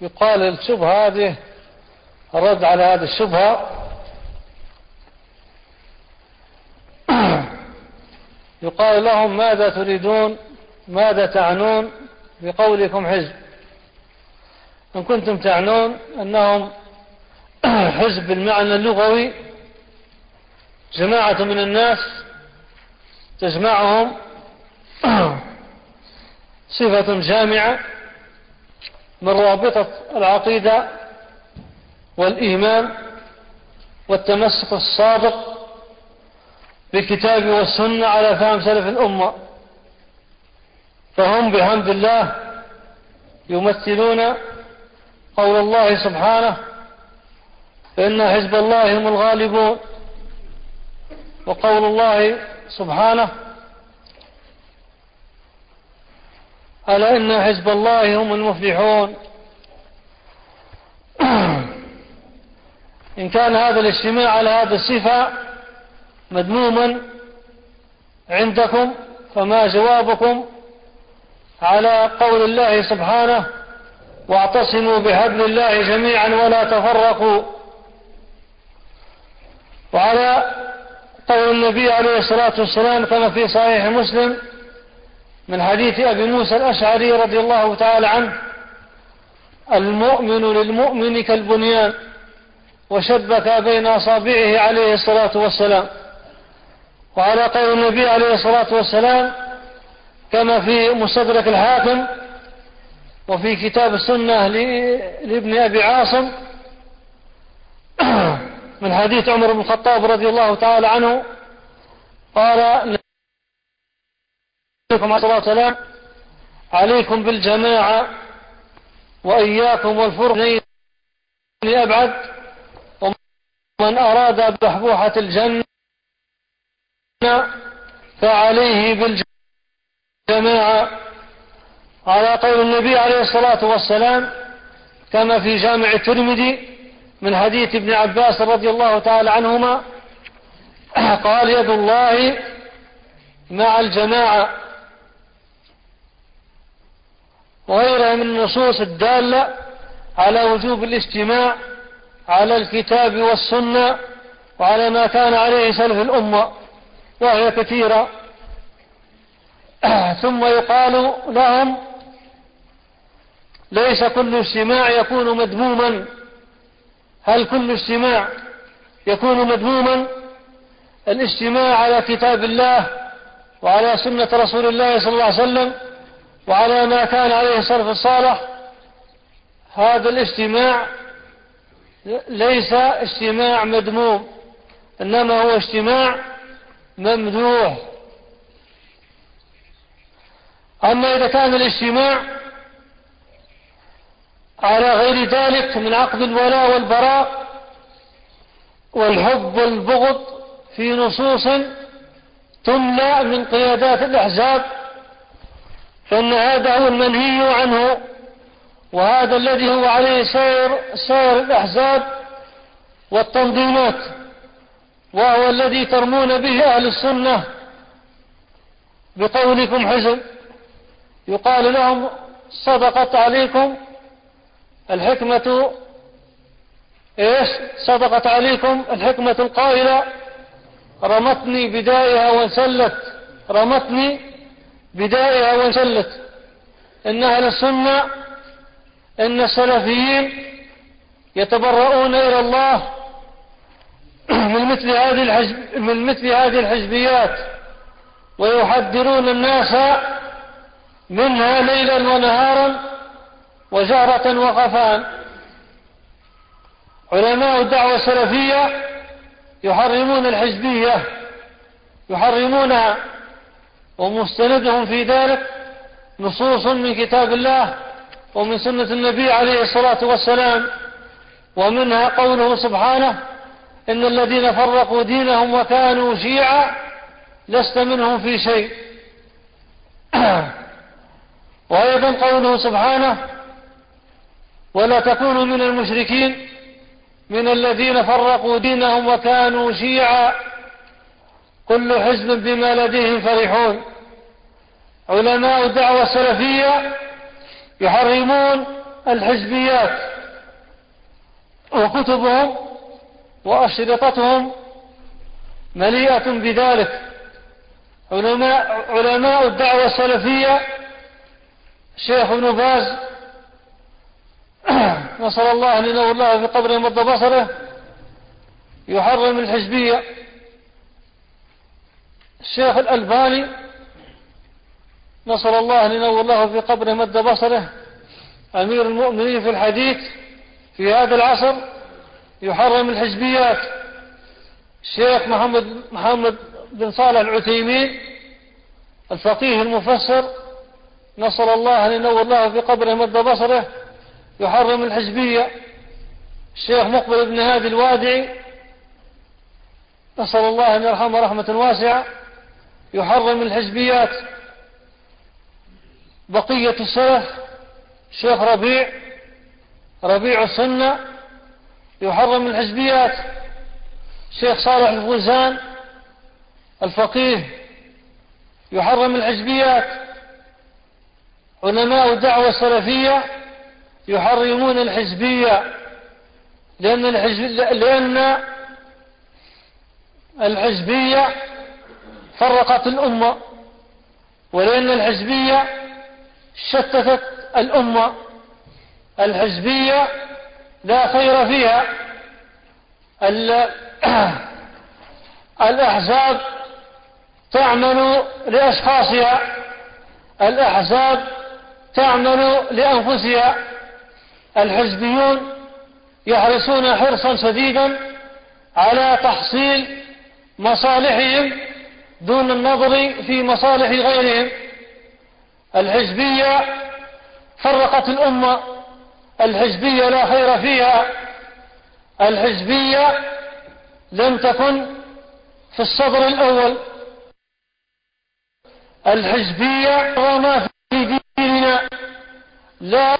يقال الشبهة هذه الرد على هذه الشبهة يقال لهم ماذا تريدون ماذا تعنون بقولكم حزب. إن كنتم تعنون أنهم حزب بالمعنى اللغوي جماعة من الناس تجمعهم صفة جامعة من رابطة العقيدة والإيمان والتمسك الصادق بالكتاب والسنة على فهم سلف الأمة. فهم بحمد الله يمثلون قول الله سبحانه فإن حزب الله هم الغالبون وقول الله سبحانه ألا إن حزب الله هم المفلحون. إن كان هذا الاجتماع على هذا الصفة مذموما عندكم فما جوابكم على قول الله سبحانه واعتصموا بحبل الله جميعا ولا تفرقوا وعلى قول النبي عليه الصلاة والسلام كما في صحيح مسلم من حديث أبي موسى الأشعري رضي الله تعالى عنه المؤمن للمؤمن كالبنيان وشبك بين أصابعه عليه الصلاة والسلام. وعلى قول النبي عليه الصلاة والسلام كما في مستدرك الحاكم وفي كتاب السنة لابن أبي عاصم من حديث عمر بن الخطاب رضي الله تعالى عنه قال عليكم الصلاة والسلام. عليكم بالجماعة وإياكم والفرق أبعد. ومن أراد بحبوحة الجنة فعليه بالجماعة. على قول النبي عليه الصلاة والسلام كما في جامع الترمذي من حديث ابن عباس رضي الله تعالى عنهما قال يد الله مع الجماعة. وغيرها من النصوص الدالة على وجوب الاجتماع على الكتاب والسنة وعلى ما كان عليه سلف الأمة وهي كثيرة. ثم يقال لهم ليس كل اجتماع يكون مذموما. هل كل اجتماع يكون مذموما؟ الاجتماع على كتاب الله وعلى سنة رسول الله صلى الله عليه وسلم وعلى ما كان عليه السلف الصالح هذا الاجتماع ليس اجتماع مذموم إنما هو اجتماع ممدوح أما إذا كان الاجتماع على غير ذلك من عقد الولاء والبراء والحب والبغض في نصوص تمنع من قيادات الأحزاب فإن هذا هو المنهي عنه وهذا الذي هو عليه سائر سائر الأحزاب والتنظيمات وهو الذي ترمون به أهل السنة بقولكم حزب. يقال لهم صدقت عليكم الحكمة إيش؟ صدقت عليكم الحكمة القائلة رمتني بدائها وانسلت رمتني بدائها وانسلت إن أهل السنة إن السلفيين يتبرؤون إلى الله من مثل هذه الحزب من مثل هذه الحزبيات ويحذرون الناس منها ليلا ونهارا وجهرة وخفاء علماء الدعوة السلفية يحرمون الحزبية يحرمونها. ومستندهم في ذلك نصوص من كتاب الله ومن سنة النبي عليه الصلاة والسلام ومنها قوله سبحانه إن الذين فرقوا دينهم وكانوا شيعا لست منهم في شيء. وأيضا قوله سبحانه ولا تكونوا من المشركين من الذين فرقوا دينهم وكانوا شيعا كل حزب بما لديهم فرحون. علماء الدعوة السلفية يحرمون الحزبيات وكتبهم وأشرطتهم مليئة بذلك. علماء, علماء الدعوة السلفية شيخ ابن باز نسأل الله أن الله في قبره مد بصره يحرم الحزبية. الشيخ الألباني نسأل الله أن ينور الله في قبره مد بصره. أمير المؤمنين في الحديث في هذا العصر يحرم الحزبيات. الشيخ محمد محمد بن صالح العثيمين الفقيه المفسر نسأل الله أن ينور الله في قبره مد بصره يحرم الحزبية. الشيخ مقبل بن هادي الوادعي نسأل الله أن يرحمه رحمة واسعة. يحرم الحزبيات. بقية السلف شيخ ربيع ربيع السنة يحرم الحزبيات. شيخ صالح الفوزان الفقيه يحرم الحزبيات. علماء الدعوة السلفية يحرمون الحزبية لأن الحزب لأن الحزبية فرقت الأمة ولأن الحزبية شتتت الأمة. الحزبية لا خير فيها. الأحزاب تعمل لأشخاصها. الأحزاب تعمل لأنفسها. الحزبيون يحرصون حرصا شديدا على تحصيل مصالحهم دون النظر في مصالح غيرهم. الحزبية فرقت الأمة. الحزبية لا خير فيها. الحزبية لم تكن في الصدر الأول. الحزبية وما في ديننا. لا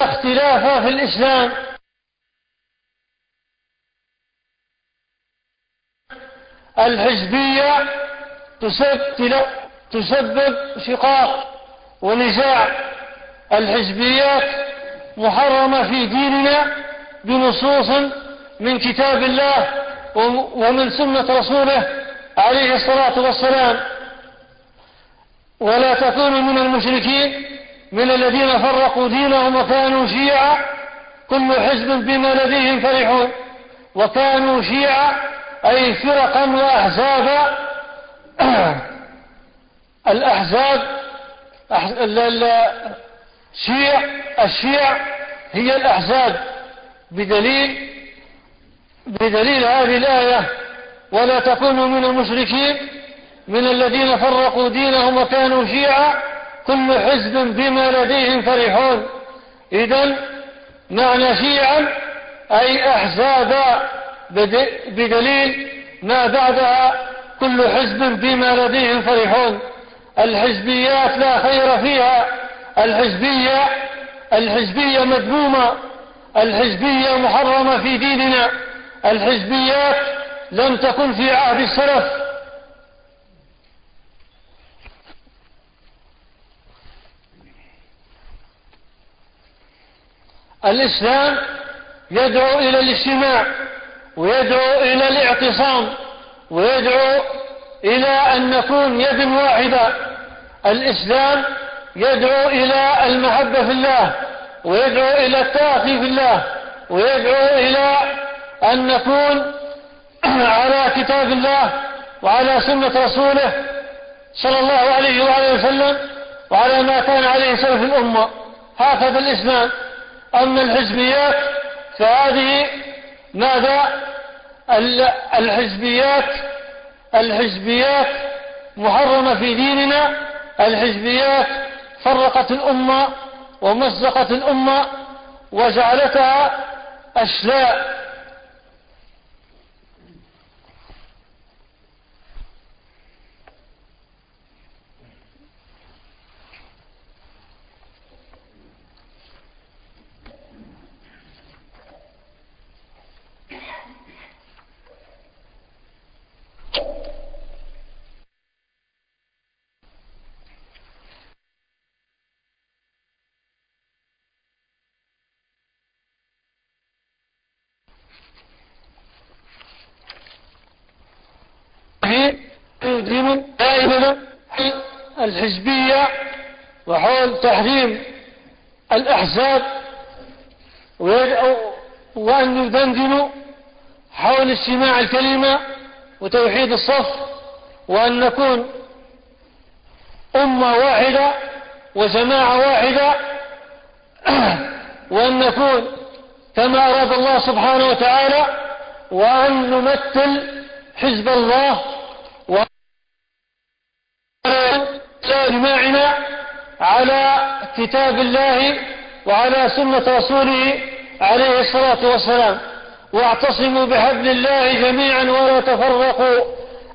اختلاف في الإسلام. الحزبية تسبب شقاق ونزاع الحزبيات محرمة في ديننا بنصوص من كتاب الله ومن سنة رسوله عليه الصلاة والسلام. ولا تكونوا من المشركين من الذين فرقوا دينهم وكانوا شيعا. كل حزب بما لديهم فرحون. وكانوا شيعا أي فرقا وأحزابا الأحزاب الشيع الشيع هي الأحزاب. بدليل بدليل هذه الآية ولا تكونوا من المشركين من الذين فرقوا دينهم وكانوا شيعا كل حزب بما لديهم فرحون. إذا معنى شيعا أي أحزابا بدليل ما بعدها كل حزب بما لديهم فرحون. الحزبيات لا خير فيها. الحزبية الحزبية مذمومة. الحزبية محرمة في ديننا. الحزبيات لم تكن في عهد السلف. الإسلام يدعو إلى الاجتماع ويدعو إلى الاعتصام. ويدعو إلى أن نكون يد واحدة. الإسلام يدعو إلى المحبة في الله ويدعو إلى التأخي في الله ويدعو إلى أن نكون على كتاب الله وعلى سنة رسوله صلى الله عليه وآله وسلم وعلى ما كان عليه سلف الأمة. هكذا الإسلام. أما الحزبيات فهذه ماذا؟ الحزبيات الحزبيات محرمة في ديننا الحزبيات فرقت الأمة ومزقت الأمة وجعلتها أشلاء. يدين دائما الحزبية وحول تحريم الأحزاب وأن يدندنوا حول اجتماع الكلمة وتوحيد الصف وأن نكون أمة واحدة وجماعة واحدة وأن نكون كما أراد الله سبحانه وتعالى وأن نمثل حزب الله وإجماعنا على كتاب الله وعلى سنة رسوله عليه الصلاة والسلام. واعتصموا بحبل الله جميعا ولا تفرقوا.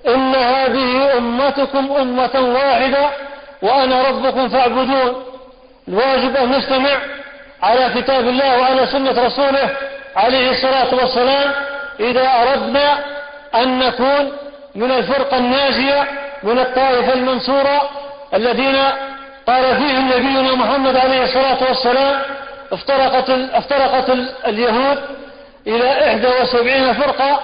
إن هذه أمتكم أمة واحدة وأنا ربكم فاعبدون. الواجب أن نستمع على كتاب الله وعلى سنة رسوله عليه الصلاة والسلام. إذا أردنا أن نكون من الفرقة الناجية من الطائفة المنصورة الذين قال فيهم نبينا محمد عليه الصلاة والسلام افترقت, افترقت اليهود إلى إحدى وسبعين فرقة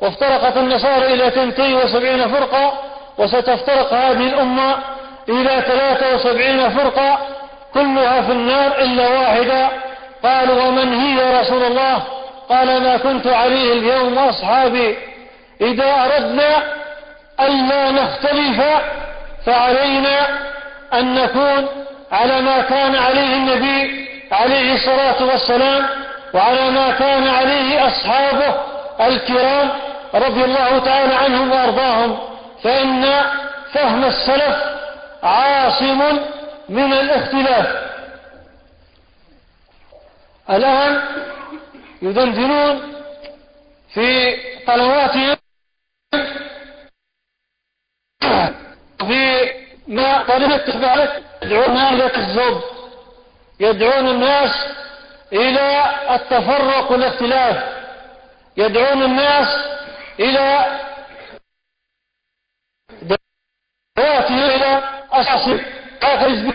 وافترقت النصارى إلى ثنتين وسبعين فرقة وستفترق هذه الأمة إلى ثلاثة وسبعين فرقة كلها في النار إلا واحدة. قالوا ومن هي يا رسول الله؟ قال ما كنت عليه اليوم وأصحابي. إذا أردنا ألا نختلف فعلينا أن نكون على ما كان عليه النبي عليه الصلاة والسلام وعلى ما كان عليه أصحابه الكرام رضي الله تعالى عنهم وأرضاهم فإن فهم السلف عاصم من الاختلاف. الآن يدندنون في قنواتهم في ما طريقة تفعلت يدعون إلى الزوج يدعون الناس إلى التفرق والاختلاف يدعون الناس إلى دعواتهم إلى أساس الحزب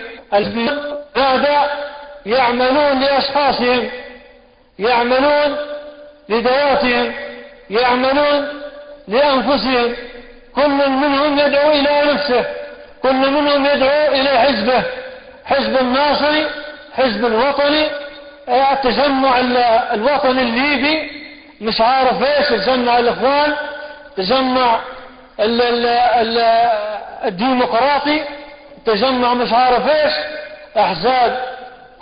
هذا يعملون لأشخاصهم يعملون لذواتهم يعملون لأنفسهم كل منهم يدعو إلى نفسه. كل منهم يدعو إلى حزبه حزب الناصري حزب الوطني التجمع الوطني الليبي مش عارف إيش تجمع الإخوان تجمع الديمقراطي تجمع مش عارف إيش أحزاب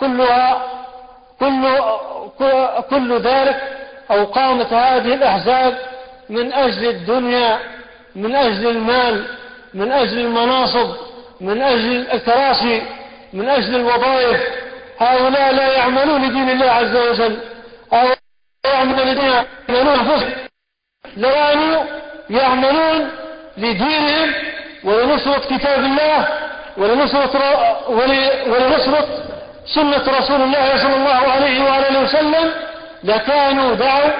كلها كل كل ذلك أو قامت هذه الأحزاب من أجل الدنيا من أجل المال. من أجل المناصب من أجل الكراسي من أجل الوظائف. هؤلاء لا يعملون لدين الله عز وجل. هؤلاء يعملون لدين يعملون لو يعملون لدينهم ولنصرة كتاب الله ولنصرة, ولنصرة سنة رسول الله صلى الله عليه وآله وسلم لكانوا دعوا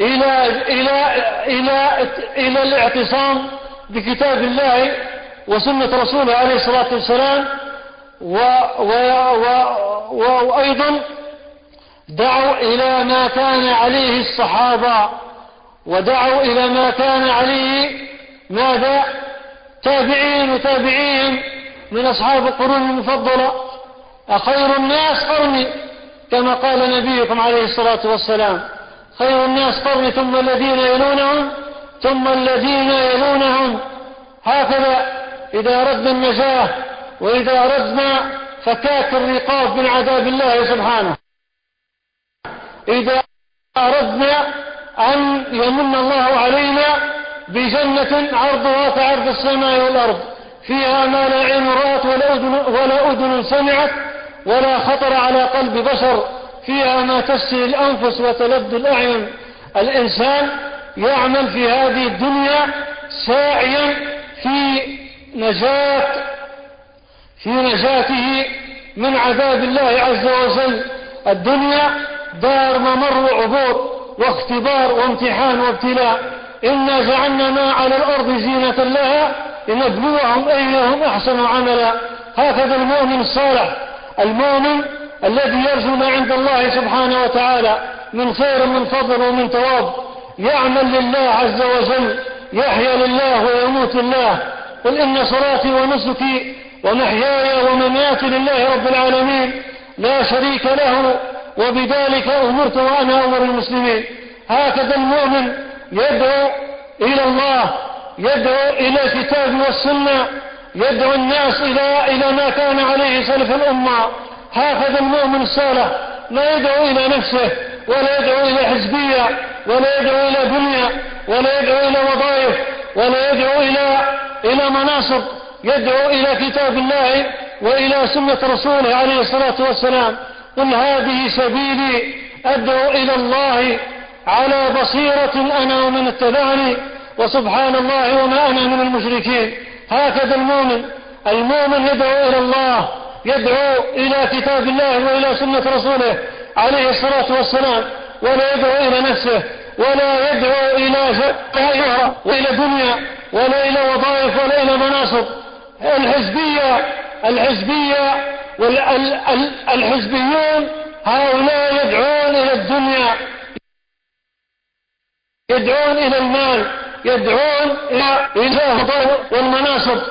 إلى, إلى, إلى, إلى الاعتصام بكتاب الله وسنة رسوله عليه الصلاة والسلام و و و وأيضا دعوا إلى ما كان عليه الصحابة ودعوا إلى ما كان عليه ماذا؟ تابعين وتابعين من أصحاب القرون المفضلة. أخير الناس قرني كما قال نبيكم عليه الصلاة والسلام خير الناس قرني ثم الذين يلونهم ثم الذين يلونهم هكذا إذا أردنا النجاة وإذا أردنا فكاك الرقاب من عذاب الله سبحانه. إذا أردنا أن يمن الله علينا بجنة عرضها كعرض السماء والأرض. فيها ما لا عين رأت ولا أذن, ولا أذن سمعت ولا خطر على قلب بشر. فيها ما تسري الأنفس وتلد الأعين. الإنسان يعمل في هذه الدنيا ساعيا في نجاة في نجاته من عذاب الله عز وجل. الدنيا دار ممر وعبور واختبار وامتحان وابتلاء. إنا جعلنا ما على الأرض زينة لها لنبلوهم أيهم أحسن عملا. هكذا المؤمن الصالح المؤمن الذي يرجو ما عند الله سبحانه وتعالى من خير من فضل ومن تواب يعمل لله عز وجل يحيا لله ويموت لله. قل إن صلاتي ونسكي ومحياي ومماتي لله رب العالمين لا شريك له وبذلك أمرت وأنا أمر المسلمين. هكذا المؤمن يدعو إلى الله يدعو إلى الكتاب والسنة يدعو الناس إلى إلى ما كان عليه سلف الأمة. هكذا المؤمن الصالح لا يدعو إلى نفسه ولا يدعو إلى حزبية ولا يدعو إلى دنيا ولا يدعو إلى وظائف ولا يدعو إلى إلى مناصب يدعو إلى كتاب الله وإلى سنة رسوله عليه الصلاة والسلام. قل هذه سبيلي أدعو إلى الله على بصيرة أنا ومن اتبعني وسبحان الله وما أنا من المشركين. هكذا المؤمن المؤمن يدعو إلى الله يدعو إلى كتاب الله وإلى سنة رسوله عليه الصلاة والسلام. ولا يدعو إلى نفسه ولا يدعو إلى غيرها وإلى دنيا ولا إلى وظائف ولا إلى مناصب. الحزبية الحزبية والحزبيون هؤلاء يدعون إلى الدنيا. يدعون إلى المال يدعون إلى إله والمناصب.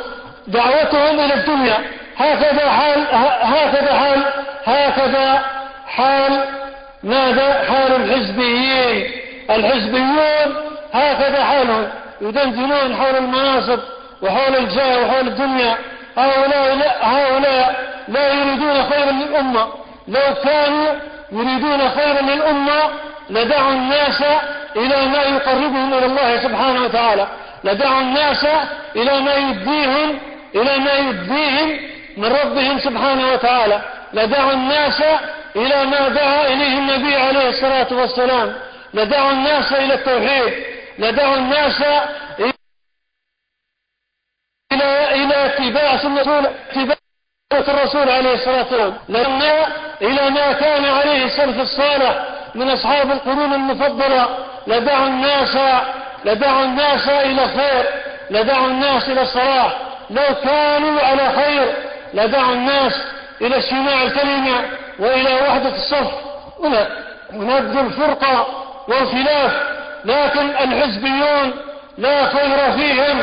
دعوتهم إلى الدنيا. هكذا حال هكذا حال هكذا حال ماذا؟ حال الحزبيين. الحزبيون هكذا حالهم يدندنون حول المناصب وحول الجاه وحول الدنيا. هؤلاء لا, هؤلاء لا يريدون خيرا للأمة. لو كانوا يريدون خيرا للأمة لدعوا الناس إلى ما يقربهم إلى الله سبحانه وتعالى. لدعوا الناس إلى ما يديهم إلى ما يديهم من ربهم سبحانه وتعالى. لدعوا الناس إلى ما دعا إليه النبي عليه الصلاة والسلام. لدعوا الناس إلى التوحيد. لدعوا الناس إلى إلى اتباع سنة اتباع الرسول عليه الصلاة والسلام. لما إلى ما كان عليه السلف الصالح من أصحاب القرون المفضلة. لدعوا الناس لدعوا الناس إلى خير. لدعوا الناس إلى الصلاح. لو كانوا على خير لدعوا الناس إلى اجتماع الكلمة. وإلى وحدة الصف. هنا ونبذ الفرقة والخلاف لكن الحزبيون لا خير فيهم.